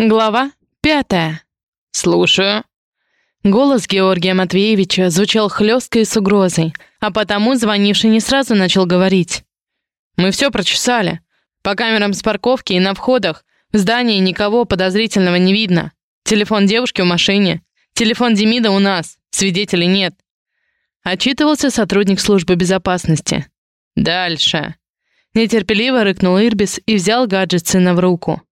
Глава пятая. «Слушаю». Голос Георгия Матвеевича звучал хлестко и с угрозой, а потому звонивший не сразу начал говорить. «Мы все прочесали. По камерам с парковки и на входах в здании никого подозрительного не видно. Телефон девушки в машине. Телефон Демида у нас. Свидетелей нет». Отчитывался сотрудник службы безопасности. «Дальше». Нетерпеливо рыкнул Ирбис и взял гаджет сына в руку.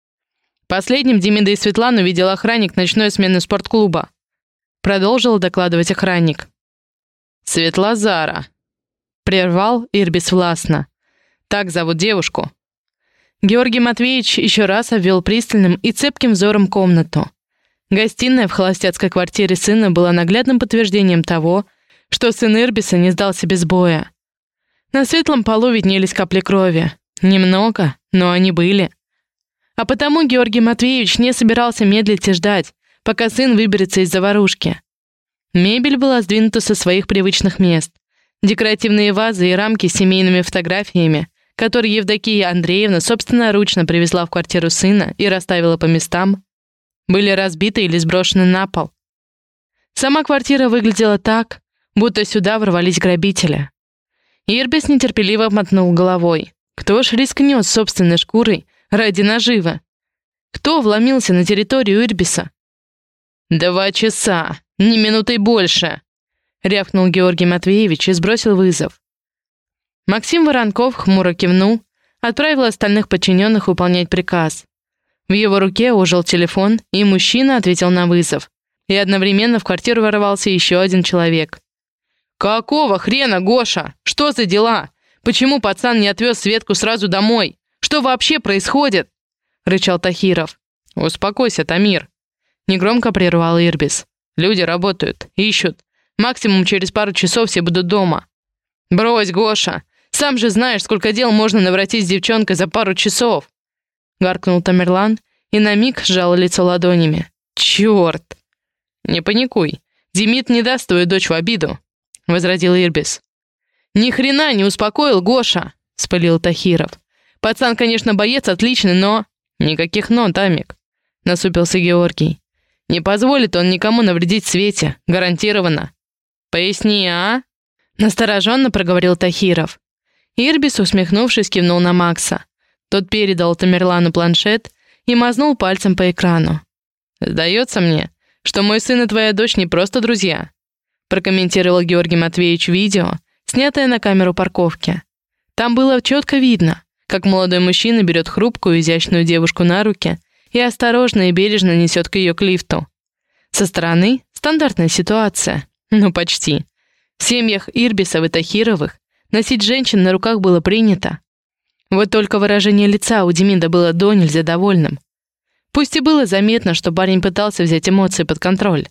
Последним Демида и Светлану видел охранник ночной смены спортклуба. Продолжил докладывать охранник. «Светлозара», — прервал Ирбис властно. «Так зовут девушку». Георгий Матвеевич еще раз обвел пристальным и цепким взором комнату. Гостиная в холостяцкой квартире сына была наглядным подтверждением того, что сын Ирбиса не сдался без боя. На светлом полу виднелись капли крови. Немного, но они были. А потому Георгий Матвеевич не собирался медлить и ждать, пока сын выберется из заварушки. Мебель была сдвинута со своих привычных мест. Декоративные вазы и рамки с семейными фотографиями, которые Евдокия Андреевна собственноручно привезла в квартиру сына и расставила по местам, были разбиты или сброшены на пол. Сама квартира выглядела так, будто сюда ворвались грабители. Ирбис нетерпеливо мотнул головой. Кто ж рискнет собственной шкурой Ради наживы. Кто вломился на территорию Ирбиса? «Два часа, ни минутой больше!» — рявкнул Георгий Матвеевич и сбросил вызов. Максим Воронков хмуро кивнул, отправил остальных подчиненных выполнять приказ. В его руке ужил телефон, и мужчина ответил на вызов. И одновременно в квартиру ворвался еще один человек. «Какого хрена, Гоша? Что за дела? Почему пацан не отвез Светку сразу домой? Что вообще происходит?» — рычал Тахиров. «Успокойся, Тамир». Негромко прервал Ирбис. «Люди работают, ищут. Максимум через пару часов все будут дома». «Брось, Гоша! Сам же знаешь, сколько дел можно навратить с девчонкой за пару часов!» Гаркнул Тамерлан и на миг сжал лицо ладонями. «Черт!» «Не паникуй. Демид не даст твою дочь в обиду», — возразил Ирбис. «Ни хрена не успокоил Гоша!» — спалил Тахиров. Пацан, конечно, боец отличный, но... Никаких «но», Тамик. Насупился Георгий. Не позволит он никому навредить Свете. Гарантированно. Поясни, а? Настороженно проговорил Тахиров. Ирбис, усмехнувшись, кивнул на Макса. Тот передал Тамерлану планшет и мазнул пальцем по экрану. «Сдается мне, что мой сын и твоя дочь не просто друзья», прокомментировал Георгий Матвеевич видео, снятое на камеру парковки. Там было четко видно, как молодой мужчина берет хрупкую, изящную девушку на руки и осторожно и бережно несет к ее к лифту. Со стороны стандартная ситуация. Ну, почти. В семьях Ирбисов и Тахировых носить женщин на руках было принято. Вот только выражение лица у Демида было до нельзя довольным. Пусть и было заметно, что парень пытался взять эмоции под контроль.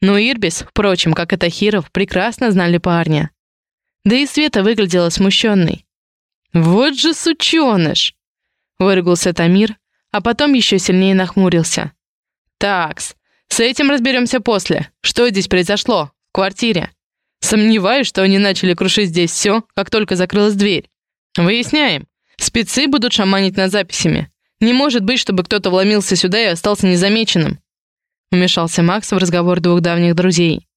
Но Ирбис, впрочем, как и Тахиров, прекрасно знали парня. Да и Света выглядела смущенной. «Вот же сучёныш!» — выругался Тамир, а потом еще сильнее нахмурился. «Такс, с этим разберемся после. Что здесь произошло? В квартире?» Сомневаюсь, что они начали крушить здесь все, как только закрылась дверь. Выясняем. Спецы будут шаманить над записями. Не может быть, чтобы кто-то вломился сюда и остался незамеченным. Вмешался Макс в разговор двух давних друзей.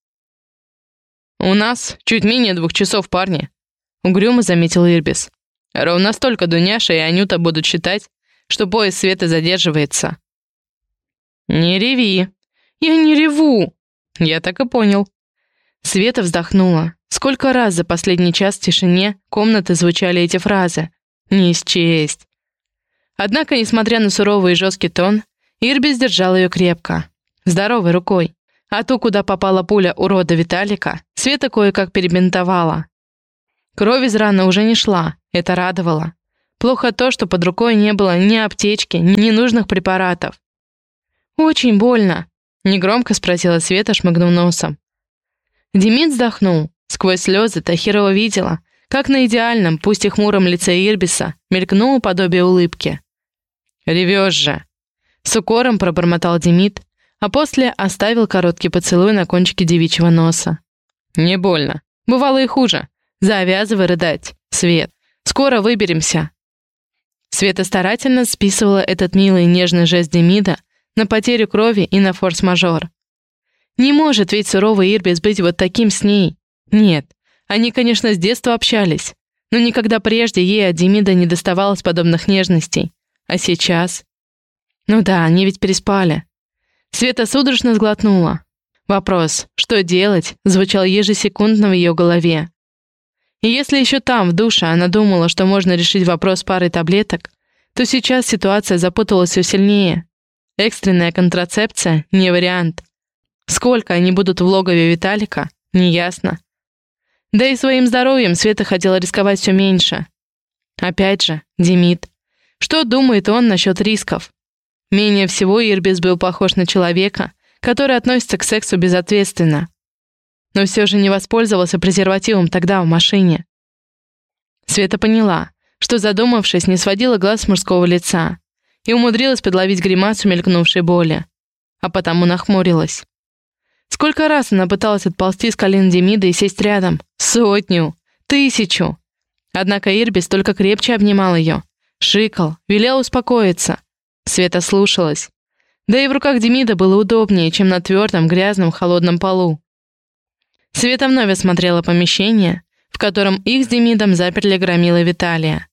«У нас чуть менее двух часов, парни», — угрюмо заметил Ирбис. Ровно столько Дуняша и Анюта будут считать, что поезд Светы задерживается. «Не реви!» «Я не реву!» «Я так и понял». Света вздохнула. Сколько раз за последний час в тишине комнаты звучали эти фразы. Не счесть. Однако, несмотря на суровый и жесткий тон, Ирби сдержал ее крепко, здоровой рукой. А ту, куда попала пуля урода Виталика, Света кое-как перебинтовала. Кровь из раны уже не шла, это радовало. Плохо то, что под рукой не было ни аптечки, ни нужных препаратов. «Очень больно», — негромко спросила Света, шмыгнув носом. Демид вздохнул. Сквозь слезы Тахирова видела, как на идеальном, пусть и хмуром лице Ирбиса мелькнуло подобие улыбки. «Ревешь же!» С укором пробормотал Демид, а после оставил короткий поцелуй на кончике девичьего носа. «Не больно. Бывало и хуже. Завязывай рыдать, Свет. Скоро выберемся». Света старательно списывала этот милый нежный жест Демида на потерю крови и на форс-мажор. Не может ведь суровый Ирбис быть вот таким с ней. Нет, они, конечно, с детства общались, но никогда прежде ей от Демида не доставалось подобных нежностей. А сейчас? Ну да, они ведь переспали. Света судорожно сглотнула. Вопрос «что делать?» звучал ежесекундно в ее голове. И если еще там, в душе, она думала, что можно решить вопрос парой таблеток, то сейчас ситуация запуталась все сильнее. Экстренная контрацепция — не вариант. Сколько они будут в логове Виталика, неясно. Да и своим здоровьем Света хотела рисковать все меньше. Опять же, Демид. Что думает он насчет рисков? Менее всего Ирбис был похож на человека, который относится к сексу безответственно. Но все же не воспользовался презервативом тогда в машине. Света поняла, что, задумавшись, не сводила глаз с мужского лица и умудрилась подловить гримасу мелькнувшей боли, а потому нахмурилась. Сколько раз она пыталась отползти с колен Демида и сесть рядом? Сотню! Тысячу! Однако Ирбис только крепче обнимал ее. Шикал, велел успокоиться. Света слушалась. Да и в руках Демида было удобнее, чем на твердом, грязном, холодном полу. Света вновь осмотрела помещение, в котором их с Демидом заперли громила Виталия.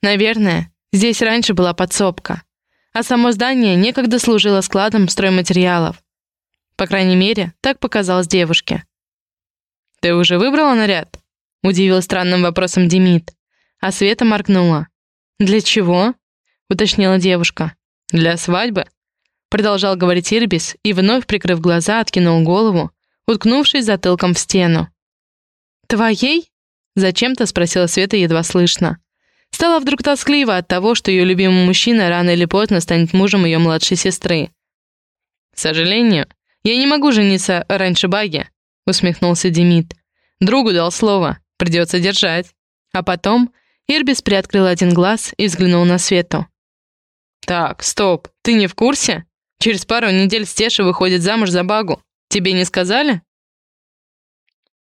Наверное, здесь раньше была подсобка, а само здание некогда служило складом стройматериалов. По крайней мере, так показалось девушке. «Ты уже выбрала наряд?» — удивил странным вопросом Демид. А Света моргнула. «Для чего?» — уточнила девушка. «Для свадьбы?» Продолжал говорить Ирбис и, вновь прикрыв глаза, откинул голову, уткнувшись затылком в стену. «Твоей?» — зачем-то спросила Света едва слышно. Стало вдруг тоскливо от того, что ее любимый мужчина рано или поздно станет мужем ее младшей сестры. «К сожалению, «Я не могу жениться раньше Баги», — усмехнулся Демид. «Другу дал слово, придется держать». А потом Ирбис приоткрыл один глаз и взглянул на Свету. «Так, стоп, ты не в курсе? Через пару недель Стеша выходит замуж за Багу. Тебе не сказали?»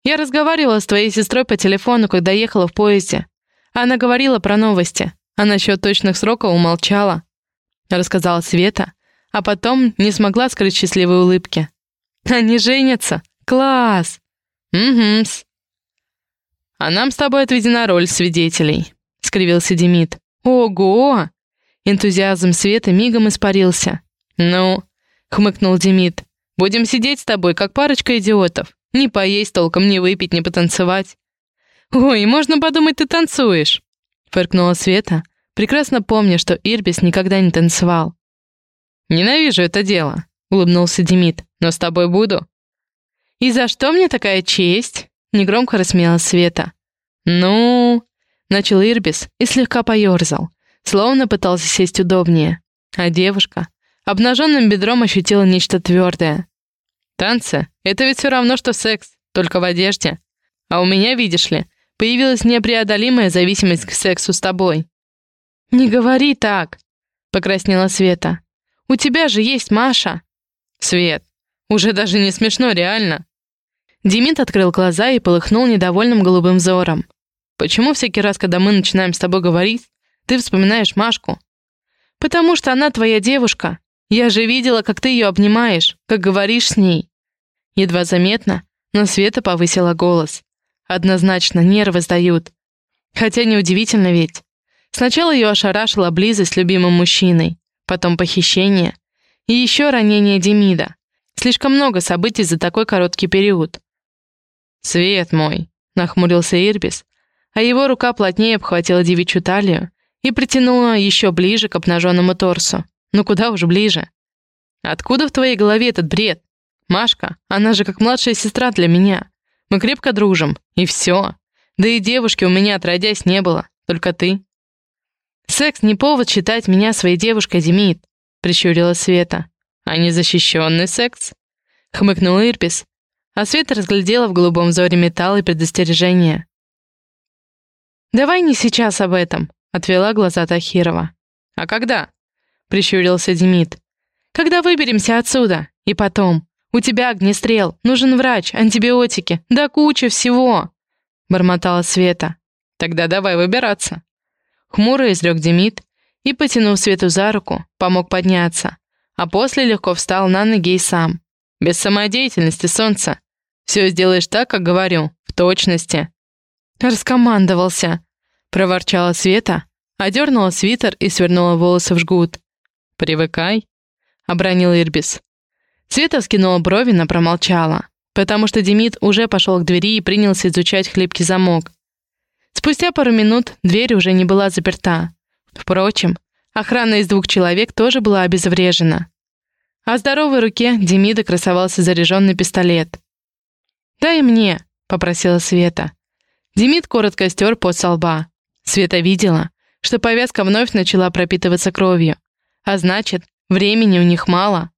«Я разговаривала с твоей сестрой по телефону, когда ехала в поезде. Она говорила про новости, а насчет точных сроков умолчала», — рассказала Света, а потом не смогла скрыть счастливой улыбки. «Они женятся? Класс!» «Угу-с». «А нам с тобой отведена роль свидетелей», — скривился Демид. «Ого!» Энтузиазм Света мигом испарился. «Ну», — хмыкнул Демид, — «будем сидеть с тобой, как парочка идиотов. Не поесть толком, не выпить, не потанцевать». «Ой, можно подумать, ты танцуешь», — фыркнула Света, прекрасно помня, что Ирбис никогда не танцевал. «Ненавижу это дело», — улыбнулся Демид. «Но с тобой буду». «И за что мне такая честь?» — негромко рассмеялась Света. «Ну...» — начал Ирбис и слегка поёрзал, словно пытался сесть удобнее. А девушка обнаженным бедром ощутила нечто твердое. «Танцы — это ведь все равно, что секс, только в одежде. А у меня, видишь ли, появилась непреодолимая зависимость к сексу с тобой». «Не говори так!» — покраснела Света. У тебя же есть Маша!» «Свет, уже даже не смешно, реально!» Демид открыл глаза и полыхнул недовольным голубым взором. «Почему всякий раз, когда мы начинаем с тобой говорить, ты вспоминаешь Машку?» «Потому что она твоя девушка. Я же видела, как ты ее обнимаешь, как говоришь с ней». Едва заметно, но Света повысила голос. Однозначно, нервы сдают. Хотя неудивительно ведь. Сначала ее ошарашила близость с любимым мужчиной потом похищение и еще ранение Демида. Слишком много событий за такой короткий период. «Свет мой!» — нахмурился Ирбис, а его рука плотнее обхватила девичью талию и притянула еще ближе к обнаженному торсу. Ну куда уж ближе. «Откуда в твоей голове этот бред? Машка, она же как младшая сестра для меня. Мы крепко дружим, и все. Да и девушки у меня отродясь не было, только ты. «Секс не повод считать меня своей девушкой, Демид», — прищурила Света. «А незащищенный секс?» — хмыкнул Ирпис, а Света разглядела в голубом взоре металл и предостережение. «Давай не сейчас об этом», — отвела глаза Тахирова. «А когда?» — прищурился Демид. «Когда выберемся отсюда. И потом. У тебя огнестрел, нужен врач, антибиотики, да куча всего», — бормотала Света. «Тогда давай выбираться». Хмуро изрек Демид и, потянув Свету за руку, помог подняться, а после легко встал на ноги и сам. Без самодеятельности, солнце. Все сделаешь так, как говорю, в точности. Раскомандовался, проворчала Света, одернула свитер и свернула волосы в жгут. «Привыкай», — обронил Ирбис. Света скинула брови, но промолчала, потому что Демид уже пошел к двери и принялся изучать хлипкий замок. Спустя пару минут дверь уже не была заперта. Впрочем, охрана из двух человек тоже была обезврежена. А здоровой руке Демида красовался заряженный пистолет. «Дай мне», — попросила Света. Демид коротко стер пот со лба. Света видела, что повязка вновь начала пропитываться кровью. А значит, времени у них мало.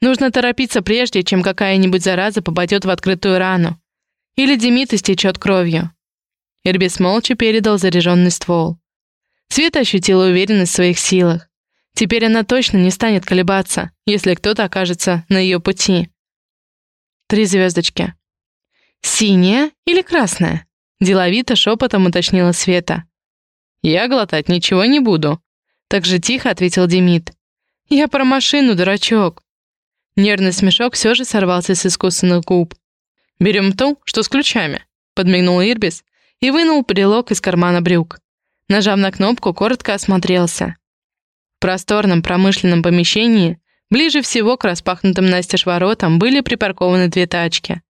Нужно торопиться прежде, чем какая-нибудь зараза попадет в открытую рану. Или Демид истечет кровью. Ирбис молча передал заряженный ствол. Света ощутила уверенность в своих силах. Теперь она точно не станет колебаться, если кто-то окажется на ее пути. Три звездочки. «Синяя или красная?» Деловито шепотом уточнила Света. «Я глотать ничего не буду», — так же тихо ответил Демид. «Я про машину, дурачок». Нервный смешок все же сорвался с искусственных губ. «Берем ту, что с ключами», — подмигнул Ирбис и вынул брелок из кармана брюк. Нажав на кнопку, коротко осмотрелся. В просторном промышленном помещении, ближе всего к распахнутым настежь воротам, были припаркованы две тачки.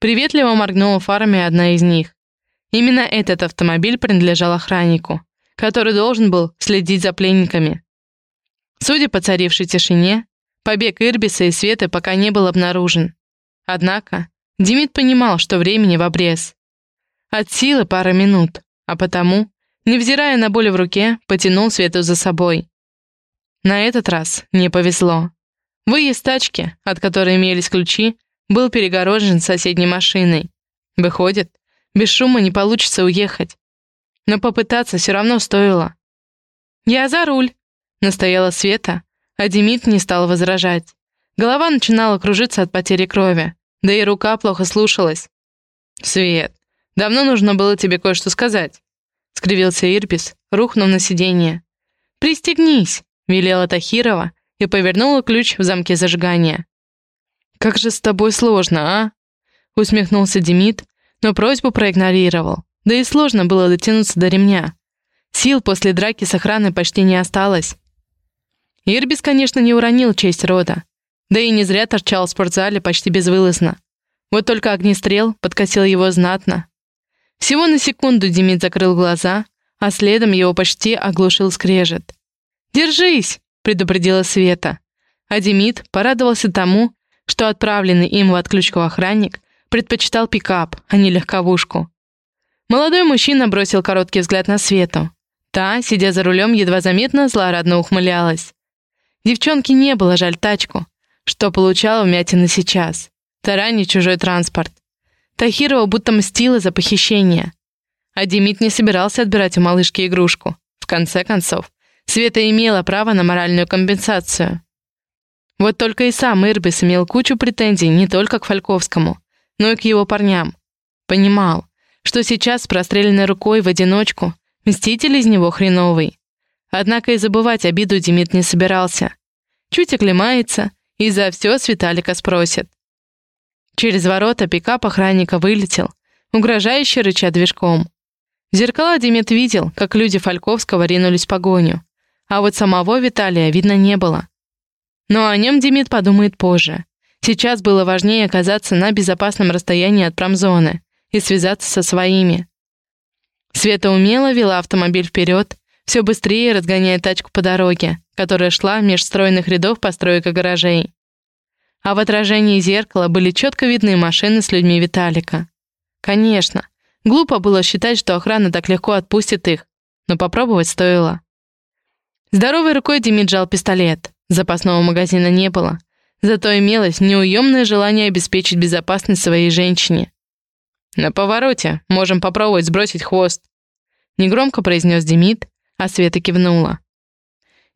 Приветливо моргнула фарами одна из них. Именно этот автомобиль принадлежал охраннику, который должен был следить за пленниками. Судя по царившей тишине, побег Ирбиса и Светы пока не был обнаружен. Однако Демид понимал, что времени в обрез. От силы пара минут, а потому, невзирая на боль в руке, потянул Свету за собой. На этот раз не повезло. Выезд тачки, от которой имелись ключи, был перегорожен соседней машиной. Выходит, без шума не получится уехать. Но попытаться все равно стоило. «Я за руль», — настояла Света, а Демид не стал возражать. Голова начинала кружиться от потери крови, да и рука плохо слушалась. «Свет, Давно нужно было тебе кое-что сказать», — скривился Ирбис, рухнув на сиденье. «Пристегнись», — велела Тахирова и повернула ключ в замке зажигания. «Как же с тобой сложно, а?» — усмехнулся Демид, но просьбу проигнорировал. Да и сложно было дотянуться до ремня. Сил после драки с охраной почти не осталось. Ирбис, конечно, не уронил честь рода. Да и не зря торчал в спортзале почти безвылазно. Вот только огнестрел подкосил его знатно, всего на секунду Демид закрыл глаза, а следом его почти оглушил скрежет. «Держись!» — предупредила Света. А Демид порадовался тому, что отправленный им в отключку охранник предпочитал пикап, а не легковушку. Молодой мужчина бросил короткий взгляд на Свету. Та, сидя за рулем, едва заметно злорадно ухмылялась. Девчонке не было жаль тачку, что получала вмятины сейчас. Таранить чужой транспорт. Тахирова будто мстила за похищение. А Демид не собирался отбирать у малышки игрушку. В конце концов, Света имела право на моральную компенсацию. Вот только и сам Ирбис имел кучу претензий не только к Фальковскому, но и к его парням. Понимал, что сейчас с простреленной рукой в одиночку мститель из него хреновый. Однако и забывать обиду Демид не собирался. Чуть оклемается, и за все с Виталика спросит. Через ворота пикап охранника вылетел, угрожающе рыча движком. В зеркала Демид видел, как люди Фальковского ринулись в погоню, а вот самого Виталия видно не было. Но о нем Демид подумает позже. Сейчас было важнее оказаться на безопасном расстоянии от промзоны и связаться со своими. Света умело вела автомобиль вперед, все быстрее разгоняя тачку по дороге, которая шла меж стройных рядов построек и гаражей а в отражении зеркала были четко видны машины с людьми Виталика. Конечно, глупо было считать, что охрана так легко отпустит их, но попробовать стоило. Здоровой рукой Демид жал пистолет. Запасного магазина не было. Зато имелось неуемное желание обеспечить безопасность своей женщине. «На повороте. Можем попробовать сбросить хвост», — негромко произнес Демид, а Света кивнула.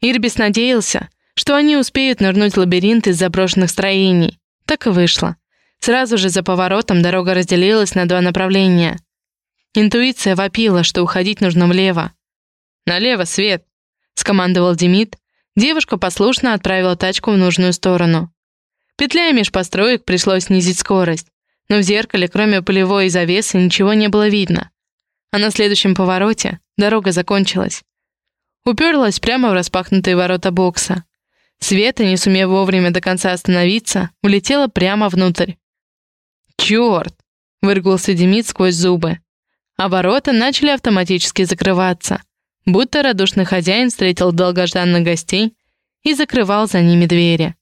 Ирбис надеялся, что они успеют нырнуть в лабиринт из заброшенных строений. Так и вышло. Сразу же за поворотом дорога разделилась на два направления. Интуиция вопила, что уходить нужно влево. «Налево, Свет!» — скомандовал Демид, Девушка послушно отправила тачку в нужную сторону. Петляя меж построек, пришлось снизить скорость, но в зеркале, кроме полевой завесы, ничего не было видно. А на следующем повороте дорога закончилась. Уперлась прямо в распахнутые ворота бокса. Света, не сумев вовремя до конца остановиться, улетела прямо внутрь. «Чёрт!» — выргался Демид сквозь зубы. А ворота начали автоматически закрываться, будто радушный хозяин встретил долгожданных гостей и закрывал за ними двери.